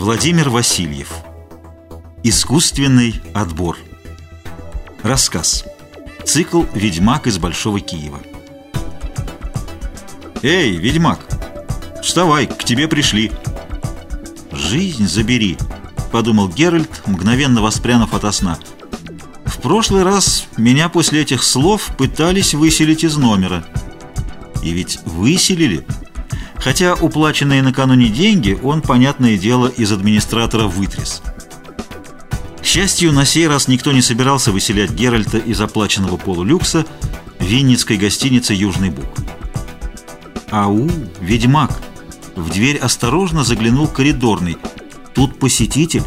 Владимир Васильев. Искусственный отбор. Рассказ. Цикл «Ведьмак из Большого Киева». «Эй, ведьмак! Вставай, к тебе пришли!» «Жизнь забери!» — подумал Геральт, мгновенно воспрянув ото сна. «В прошлый раз меня после этих слов пытались выселить из номера. И ведь выселили!» Хотя уплаченные накануне деньги он, понятное дело, из администратора вытряс. К счастью, на сей раз никто не собирался выселять Геральта из оплаченного полулюкса винницкой гостиницы «Южный Буг». «Ау, ведьмак!» В дверь осторожно заглянул коридорный. «Тут посетитель».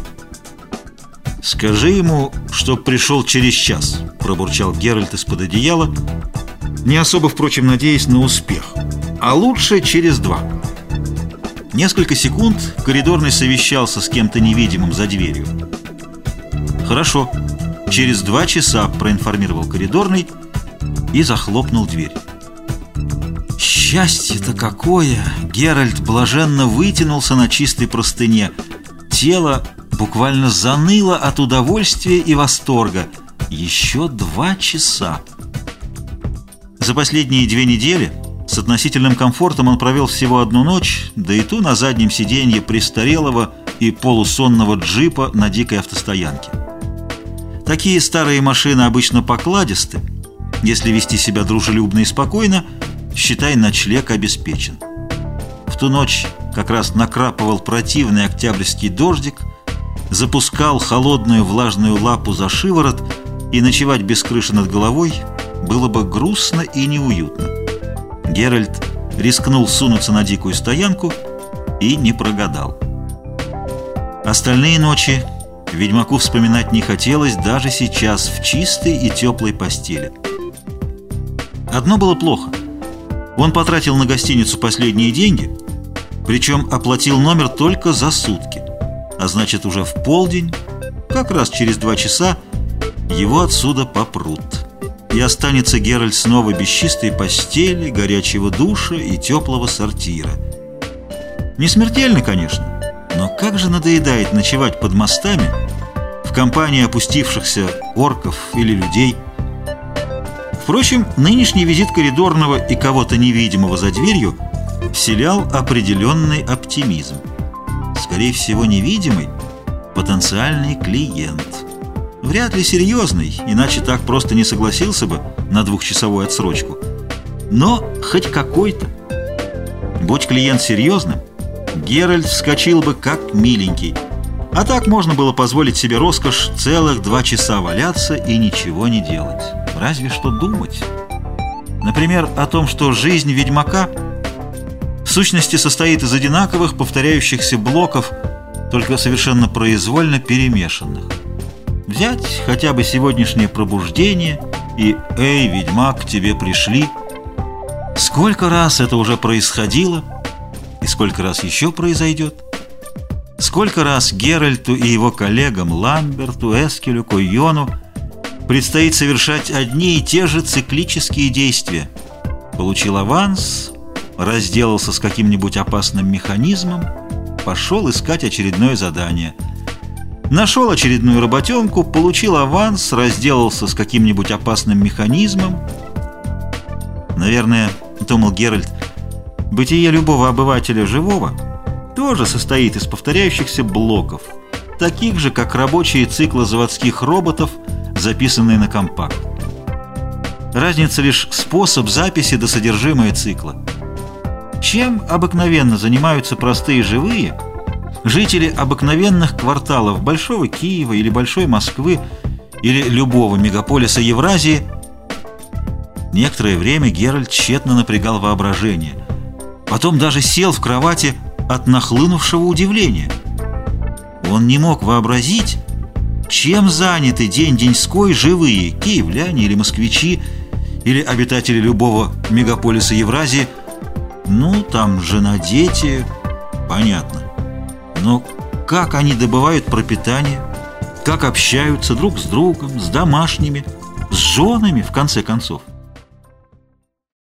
«Скажи ему, чтоб пришел через час», — пробурчал Геральт из-под одеяла, не особо, впрочем, надеясь на успех а лучше через два. Несколько секунд коридорный совещался с кем-то невидимым за дверью. «Хорошо, через два часа», — проинформировал коридорный и захлопнул дверь. Счастье-то какое! Геральт блаженно вытянулся на чистой простыне. Тело буквально заныло от удовольствия и восторга. Еще два часа. За последние две недели с относительным комфортом он провел всего одну ночь, да и ту на заднем сиденье престарелого и полусонного джипа на дикой автостоянке. Такие старые машины обычно покладисты. Если вести себя дружелюбно и спокойно, считай, ночлег обеспечен. В ту ночь как раз накрапывал противный октябрьский дождик, запускал холодную влажную лапу за шиворот, и ночевать без крыши над головой было бы грустно и неуютно. Геральт рискнул сунуться на дикую стоянку и не прогадал. Остальные ночи ведьмаку вспоминать не хотелось даже сейчас в чистой и теплой постели. Одно было плохо. Он потратил на гостиницу последние деньги, причем оплатил номер только за сутки. А значит, уже в полдень, как раз через два часа, его отсюда попрут и останется Геральт снова без чистой постели, горячего душа и теплого сортира. Не смертельно, конечно, но как же надоедает ночевать под мостами в компании опустившихся орков или людей. Впрочем, нынешний визит коридорного и кого-то невидимого за дверью вселял определенный оптимизм. Скорее всего, невидимый – потенциальный клиент – Вряд ли серьезный, иначе так просто не согласился бы на двухчасовую отсрочку. Но хоть какой-то. Будь клиент серьезным, Геральт вскочил бы как миленький. А так можно было позволить себе роскошь целых два часа валяться и ничего не делать. Разве что думать. Например, о том, что жизнь ведьмака в сущности состоит из одинаковых повторяющихся блоков, только совершенно произвольно перемешанных. Взять хотя бы сегодняшнее пробуждение и «Эй, ведьмак, к тебе пришли». Сколько раз это уже происходило и сколько раз еще произойдет? Сколько раз Геральту и его коллегам Ламберту, Эскелю, Койону предстоит совершать одни и те же циклические действия? Получил аванс, разделался с каким-нибудь опасным механизмом, пошел искать очередное задание – Нашел очередную работенку, получил аванс, разделался с каким-нибудь опасным механизмом. Наверное, думал Геральт, бытие любого обывателя живого тоже состоит из повторяющихся блоков, таких же, как рабочие циклы заводских роботов, записанные на компакт. Разница лишь способ записи до содержимое цикла. Чем обыкновенно занимаются простые живые – Жители обыкновенных кварталов Большого Киева или Большой Москвы или любого мегаполиса Евразии Некоторое время Геральт тщетно напрягал воображение. Потом даже сел в кровати от нахлынувшего удивления. Он не мог вообразить, чем заняты день-деньской живые киевляне или москвичи, или обитатели любого мегаполиса Евразии. Ну, там жена, дети, понятно. Но как они добывают пропитание? Как общаются друг с другом, с домашними, с женами, в конце концов?